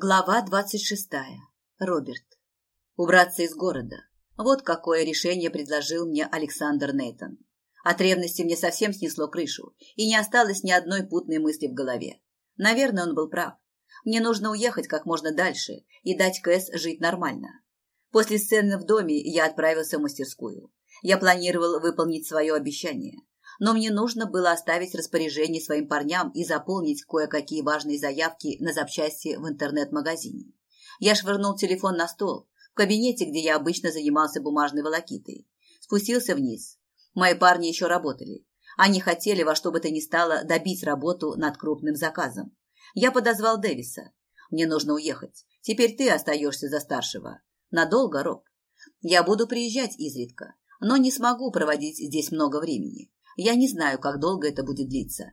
Глава двадцать шестая. Роберт. Убраться из города. Вот какое решение предложил мне Александр Нейтон. От ревности мне совсем снесло крышу, и не осталось ни одной путной мысли в голове. Наверное, он был прав. Мне нужно уехать как можно дальше и дать Кэс жить нормально. После сцены в доме я отправился в мастерскую. Я планировал выполнить свое обещание но мне нужно было оставить распоряжение своим парням и заполнить кое-какие важные заявки на запчасти в интернет-магазине. Я швырнул телефон на стол, в кабинете, где я обычно занимался бумажной волокитой. Спустился вниз. Мои парни еще работали. Они хотели во что бы то ни стало добить работу над крупным заказом. Я подозвал Дэвиса. Мне нужно уехать. Теперь ты остаешься за старшего. Надолго, Роб. Я буду приезжать изредка, но не смогу проводить здесь много времени. Я не знаю, как долго это будет длиться.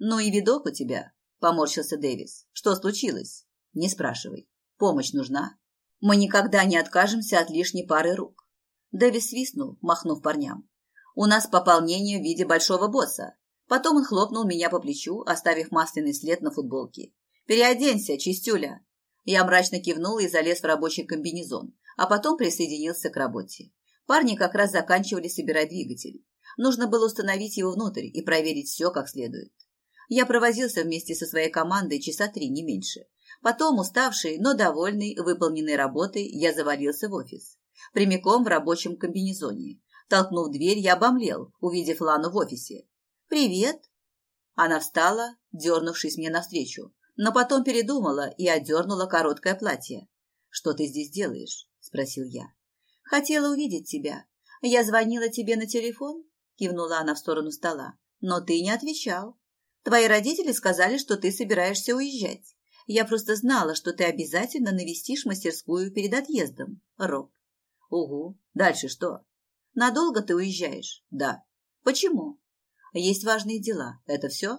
Ну и видок у тебя, поморщился Дэвис. Что случилось? Не спрашивай. Помощь нужна. Мы никогда не откажемся от лишней пары рук. Дэвис свистнул, махнув парням. У нас пополнение в виде большого босса. Потом он хлопнул меня по плечу, оставив масляный след на футболке. «Переоденься, чистюля!» Я мрачно кивнул и залез в рабочий комбинезон, а потом присоединился к работе. Парни как раз заканчивали собирать двигатель. Нужно было установить его внутрь и проверить все как следует. Я провозился вместе со своей командой часа три, не меньше. Потом, уставший, но довольный выполненной работой, я завалился в офис. Прямиком в рабочем комбинезоне. Толкнув дверь, я обомлел, увидев Лану в офисе. «Привет!» Она встала, дернувшись мне навстречу, но потом передумала и отдернула короткое платье. «Что ты здесь делаешь?» – спросил я. «Хотела увидеть тебя. Я звонила тебе на телефон, кивнула она в сторону стола. Но ты не отвечал. Твои родители сказали, что ты собираешься уезжать. Я просто знала, что ты обязательно навестишь мастерскую перед отъездом, Роб. Угу. Дальше что? Надолго ты уезжаешь? Да. Почему? Есть важные дела. Это все?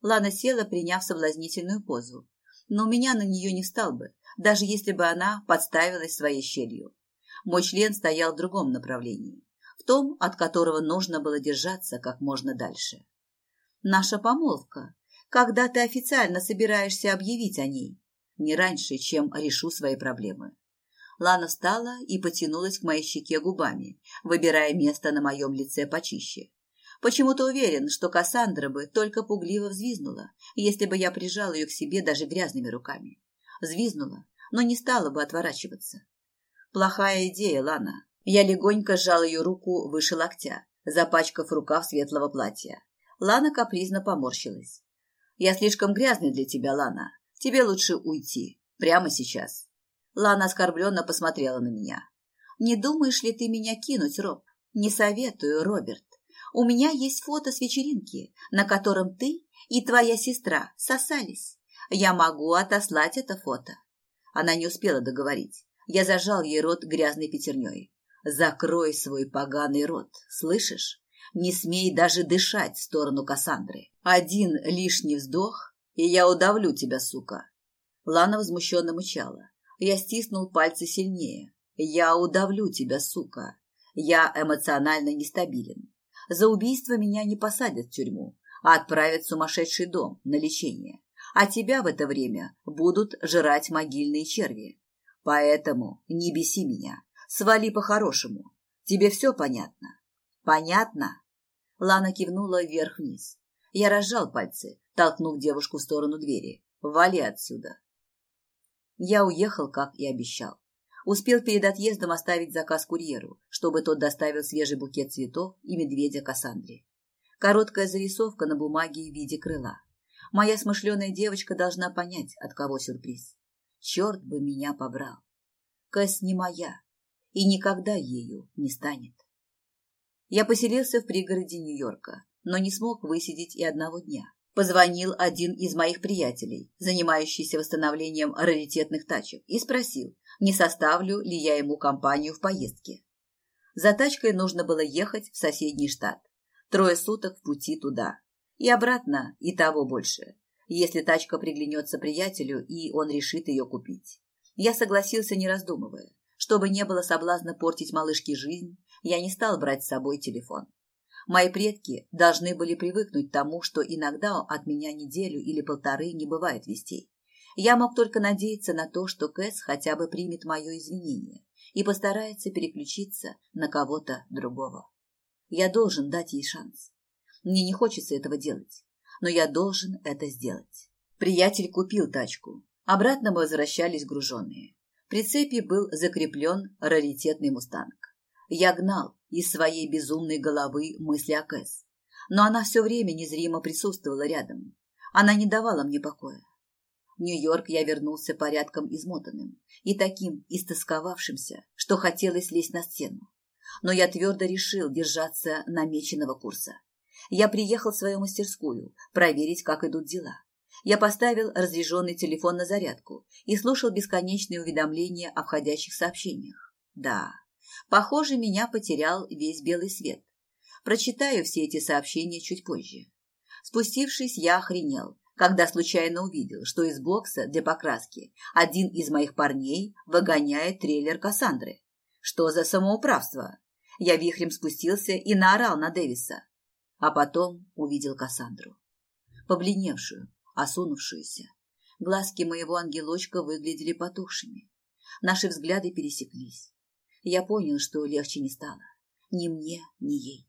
Лана села, приняв соблазнительную позу. Но меня на нее не встал бы, даже если бы она подставилась своей щелью. Мой член стоял в другом направлении том, от которого нужно было держаться как можно дальше. Наша помолвка. Когда ты официально собираешься объявить о ней? Не раньше, чем решу свои проблемы. Лана встала и потянулась к моей щеке губами, выбирая место на моем лице почище. Почему-то уверен, что Кассандра бы только пугливо взвизнула, если бы я прижал ее к себе даже грязными руками. Взвизнула, но не стала бы отворачиваться. Плохая идея, Лана. Я легонько сжал ее руку выше локтя, запачкав рукав светлого платья. Лана капризно поморщилась. «Я слишком грязный для тебя, Лана. Тебе лучше уйти. Прямо сейчас». Лана оскорбленно посмотрела на меня. «Не думаешь ли ты меня кинуть, Роб? Не советую, Роберт. У меня есть фото с вечеринки, на котором ты и твоя сестра сосались. Я могу отослать это фото». Она не успела договорить. Я зажал ей рот грязной пятерней. Закрой свой поганый рот, слышишь? Не смей даже дышать в сторону Кассандры. Один лишний вздох, и я удавлю тебя, сука. Лана возмущенно мычала. Я стиснул пальцы сильнее. Я удавлю тебя, сука. Я эмоционально нестабилен. За убийство меня не посадят в тюрьму, а отправят в сумасшедший дом на лечение. А тебя в это время будут жрать могильные черви. Поэтому не беси меня. Свали по-хорошему. Тебе все понятно? Понятно? Лана кивнула вверх-вниз. Я разжал пальцы, толкнув девушку в сторону двери. Вали отсюда. Я уехал, как и обещал. Успел перед отъездом оставить заказ курьеру, чтобы тот доставил свежий букет цветов и медведя Кассандре. Короткая зарисовка на бумаге в виде крыла. Моя смышленая девочка должна понять, от кого сюрприз. Черт бы меня побрал. Кэс не моя, и никогда ею не станет. Я поселился в пригороде Нью-Йорка, но не смог высидеть и одного дня. Позвонил один из моих приятелей, занимающийся восстановлением раритетных тачек, и спросил, не составлю ли я ему компанию в поездке. За тачкой нужно было ехать в соседний штат. Трое суток в пути туда. И обратно, и того больше, если тачка приглянется приятелю, и он решит ее купить. Я согласился, не раздумывая. Чтобы не было соблазна портить малышке жизнь, я не стал брать с собой телефон. Мои предки должны были привыкнуть к тому, что иногда от меня неделю или полторы не бывает вестей. Я мог только надеяться на то, что Кэс хотя бы примет мое извинение и постарается переключиться на кого-то другого. Я должен дать ей шанс. Мне не хочется этого делать, но я должен это сделать. Приятель купил тачку. Обратно мы возвращались груженные. Прицепе был закреплен раритетный мустанг. Я гнал из своей безумной головы мысли о Кэс. Но она все время незримо присутствовала рядом. Она не давала мне покоя. В Нью-Йорк я вернулся порядком измотанным и таким истосковавшимся, что хотелось лезть на стену. Но я твердо решил держаться намеченного курса. Я приехал в свою мастерскую проверить, как идут дела. Я поставил разряженный телефон на зарядку и слушал бесконечные уведомления о входящих сообщениях. Да, похоже, меня потерял весь белый свет. Прочитаю все эти сообщения чуть позже. Спустившись, я охренел, когда случайно увидел, что из бокса для покраски один из моих парней выгоняет трейлер Кассандры. Что за самоуправство? Я вихрем спустился и наорал на Дэвиса. А потом увидел Кассандру. Побледневшую, осунувшуюся. Глазки моего ангелочка выглядели потухшими. Наши взгляды пересеклись. Я понял, что легче не стало. Ни мне, ни ей.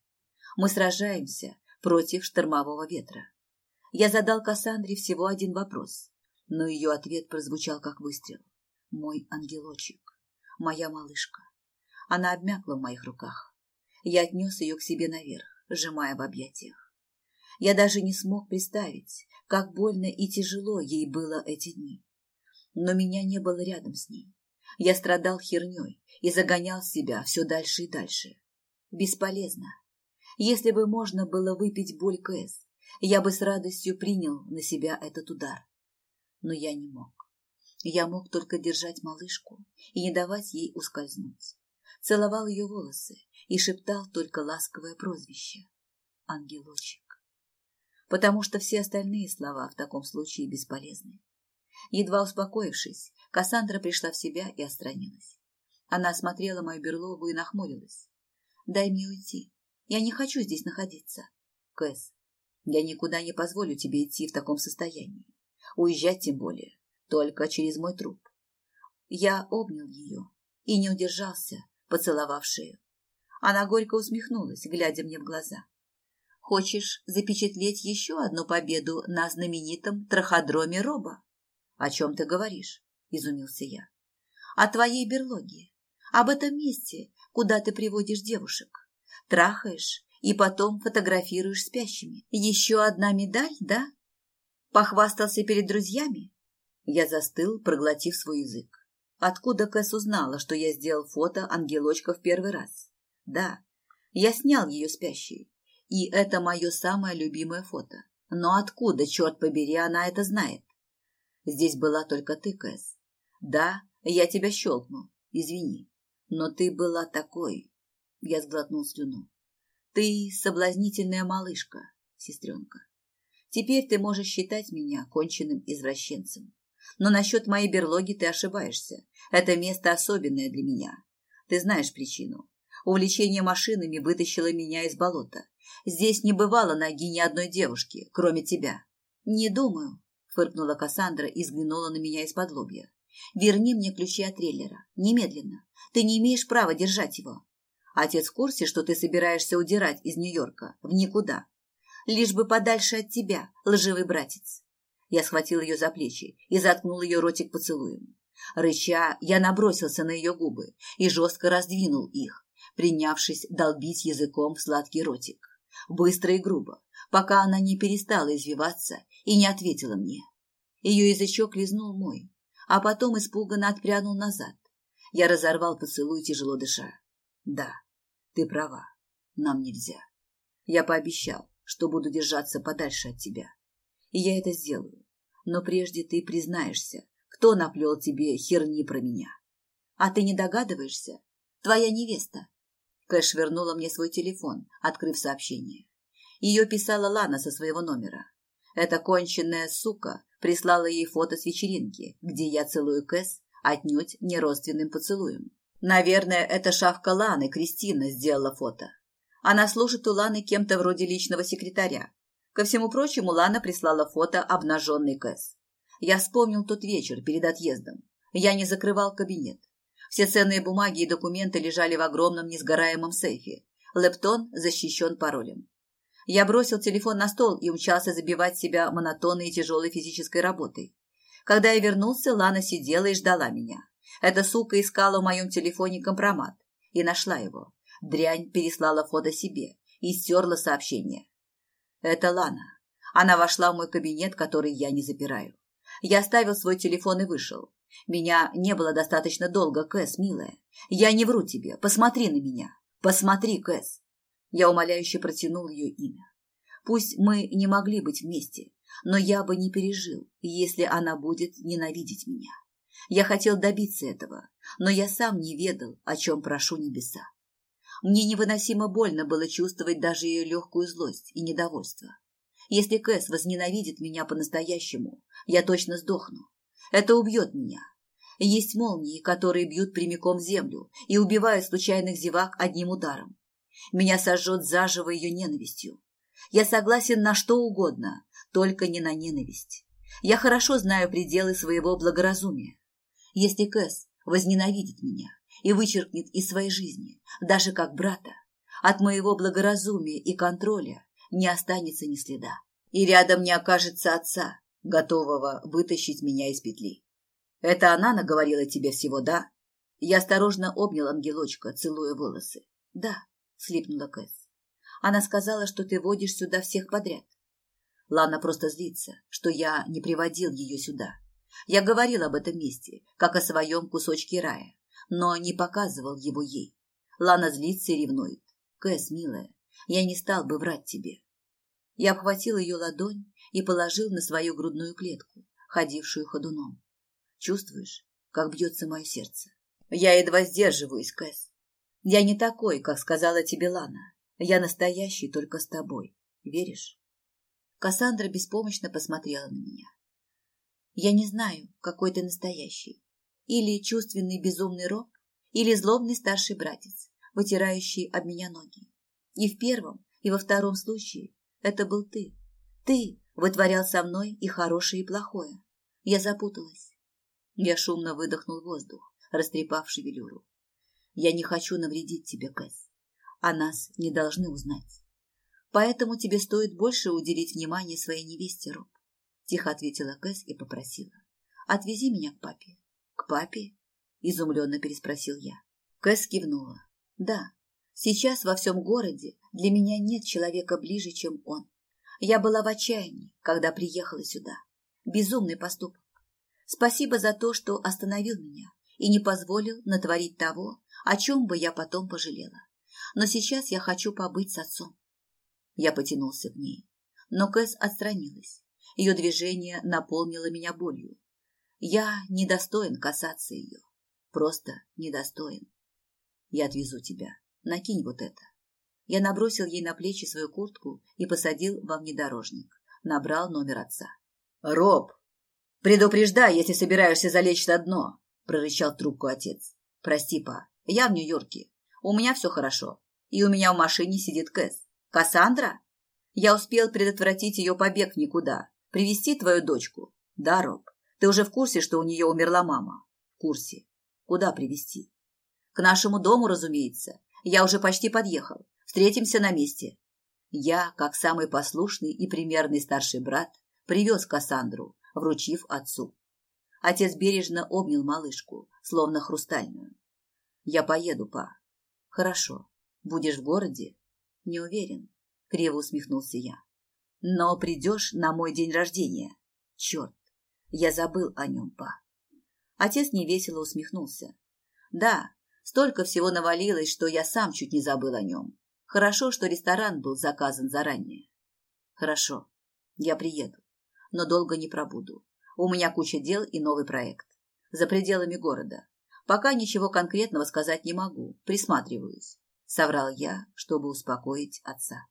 Мы сражаемся против штормового ветра. Я задал Кассандре всего один вопрос, но ее ответ прозвучал как выстрел. Мой ангелочек, моя малышка. Она обмякла в моих руках. Я отнес ее к себе наверх, сжимая в объятиях. Я даже не смог представить, как больно и тяжело ей было эти дни. Но меня не было рядом с ней. Я страдал херней и загонял себя все дальше и дальше. Бесполезно. Если бы можно было выпить боль Кэс, я бы с радостью принял на себя этот удар. Но я не мог. Я мог только держать малышку и не давать ей ускользнуть. Целовал ее волосы и шептал только ласковое прозвище — ангелочек потому что все остальные слова в таком случае бесполезны. Едва успокоившись, Кассандра пришла в себя и отстранилась. Она осмотрела мою берлогу и нахмурилась. «Дай мне уйти. Я не хочу здесь находиться». «Кэс, я никуда не позволю тебе идти в таком состоянии. Уезжать тем более, только через мой труп». Я обнял ее и не удержался, поцеловав шею. Она горько усмехнулась, глядя мне в глаза. Хочешь запечатлеть еще одну победу на знаменитом траходроме Роба? О чем ты говоришь? Изумился я. О твоей берлоге. Об этом месте, куда ты приводишь девушек. Трахаешь и потом фотографируешь спящими. Еще одна медаль, да? Похвастался перед друзьями? Я застыл, проглотив свой язык. Откуда Кэс узнала, что я сделал фото ангелочка в первый раз? Да, я снял ее спящей, и это мое самое любимое фото. Но откуда, черт побери, она это знает? Здесь была только ты, Кэс. Да, я тебя щелкнул, извини. Но ты была такой... Я сглотнул слюну. Ты соблазнительная малышка, сестренка. Теперь ты можешь считать меня конченным извращенцем. Но насчет моей берлоги ты ошибаешься. Это место особенное для меня. Ты знаешь причину. Увлечение машинами вытащило меня из болота. Здесь не бывало ноги ни одной девушки, кроме тебя. Не думаю, фыркнула Кассандра и взглянула на меня из-под лобья. Верни мне ключи от трейлера. Немедленно. Ты не имеешь права держать его. Отец в курсе, что ты собираешься удирать из Нью-Йорка в никуда. Лишь бы подальше от тебя, лживый братец. Я схватил ее за плечи и заткнул ее ротик поцелуем. Рыча, я набросился на ее губы и жестко раздвинул их, принявшись долбить языком в сладкий ротик быстро и грубо, пока она не перестала извиваться и не ответила мне. Ее язычок лизнул мой, а потом испуганно отпрянул назад. Я разорвал поцелуй, тяжело дыша. Да, ты права, нам нельзя. Я пообещал, что буду держаться подальше от тебя. И я это сделаю. Но прежде ты признаешься, кто наплел тебе херни про меня. А ты не догадываешься? Твоя невеста. Кэш вернула мне свой телефон, открыв сообщение. Ее писала Лана со своего номера. Эта конченная сука прислала ей фото с вечеринки, где я целую Кэс отнюдь не родственным поцелуем. Наверное, это шавка Ланы, Кристина, сделала фото. Она служит у Ланы кем-то вроде личного секретаря. Ко всему прочему, Лана прислала фото обнаженной Кэс. Я вспомнил тот вечер перед отъездом. Я не закрывал кабинет. Все ценные бумаги и документы лежали в огромном несгораемом сейфе. Лептон защищен паролем. Я бросил телефон на стол и умчался забивать себя монотонной и тяжелой физической работой. Когда я вернулся, Лана сидела и ждала меня. Эта сука искала в моем телефоне компромат и нашла его. Дрянь переслала фото себе и стерла сообщение. Это Лана. Она вошла в мой кабинет, который я не запираю. Я оставил свой телефон и вышел. Меня не было достаточно долго, Кэс, милая. Я не вру тебе. Посмотри на меня. Посмотри, Кэс. Я умоляюще протянул ее имя. Пусть мы не могли быть вместе, но я бы не пережил, если она будет ненавидеть меня. Я хотел добиться этого, но я сам не ведал, о чем прошу небеса. Мне невыносимо больно было чувствовать даже ее легкую злость и недовольство. Если Кэс возненавидит меня по-настоящему, я точно сдохну. Это убьет меня. Есть молнии, которые бьют прямиком землю и убивают случайных зевак одним ударом. Меня сожжет заживо ее ненавистью. Я согласен на что угодно, только не на ненависть. Я хорошо знаю пределы своего благоразумия. Если Кэс возненавидит меня и вычеркнет из своей жизни, даже как брата, от моего благоразумия и контроля не останется ни следа. И рядом не окажется отца, готового вытащить меня из петли. Это она наговорила тебе всего, да? Я осторожно обнял ангелочка, целуя волосы. Да, слипнула Кэс. Она сказала, что ты водишь сюда всех подряд. Лана просто злится, что я не приводил ее сюда. Я говорил об этом месте, как о своем кусочке рая, но не показывал его ей. Лана злится и ревнует. Кэс, милая, я не стал бы врать тебе. Я обхватил ее ладонь и положил на свою грудную клетку, ходившую ходуном. Чувствуешь, как бьется мое сердце? Я едва сдерживаюсь, Кэс. Я не такой, как сказала тебе Лана. Я настоящий только с тобой. Веришь? Кассандра беспомощно посмотрела на меня. Я не знаю, какой ты настоящий. Или чувственный безумный роб, или злобный старший братец, вытирающий об меня ноги. И в первом, и во втором случае это был ты. Ты вытворял со мной и хорошее, и плохое. Я запуталась. Я шумно выдохнул воздух, растрепав шевелюру. Я не хочу навредить тебе, Кэс. А нас не должны узнать. Поэтому тебе стоит больше уделить внимание своей невесте, Роб. Тихо ответила Кэс и попросила. Отвези меня к папе. К папе? Изумленно переспросил я. Кэс кивнула. Да, сейчас во всем городе для меня нет человека ближе, чем он. Я была в отчаянии, когда приехала сюда. Безумный поступок. Спасибо за то, что остановил меня и не позволил натворить того, о чем бы я потом пожалела. Но сейчас я хочу побыть с отцом. Я потянулся к ней, но Кэс отстранилась. Ее движение наполнило меня болью. Я недостоин касаться ее. Просто недостоин. Я отвезу тебя. Накинь вот это. Я набросил ей на плечи свою куртку и посадил во внедорожник. Набрал номер отца. «Роб, предупреждай, если собираешься залечь на дно», – прорычал трубку отец. «Прости, па, я в Нью-Йорке. У меня все хорошо. И у меня в машине сидит Кэс. Кассандра? Я успел предотвратить ее побег никуда. Привести твою дочку. Да, Роб, ты уже в курсе, что у нее умерла мама? В курсе. Куда привести? К нашему дому, разумеется. Я уже почти подъехал. Встретимся на месте. Я, как самый послушный и примерный старший брат, привез Кассандру, вручив отцу. Отец бережно обнял малышку, словно хрустальную. Я поеду, па. Хорошо. Будешь в городе? Не уверен. Криво усмехнулся я. Но придешь на мой день рождения. Черт, я забыл о нем, па. Отец невесело усмехнулся. Да, столько всего навалилось, что я сам чуть не забыл о нем. Хорошо, что ресторан был заказан заранее. Хорошо, я приеду, но долго не пробуду. У меня куча дел и новый проект. За пределами города. Пока ничего конкретного сказать не могу, присматриваюсь. Соврал я, чтобы успокоить отца.